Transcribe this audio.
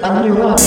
Underwater.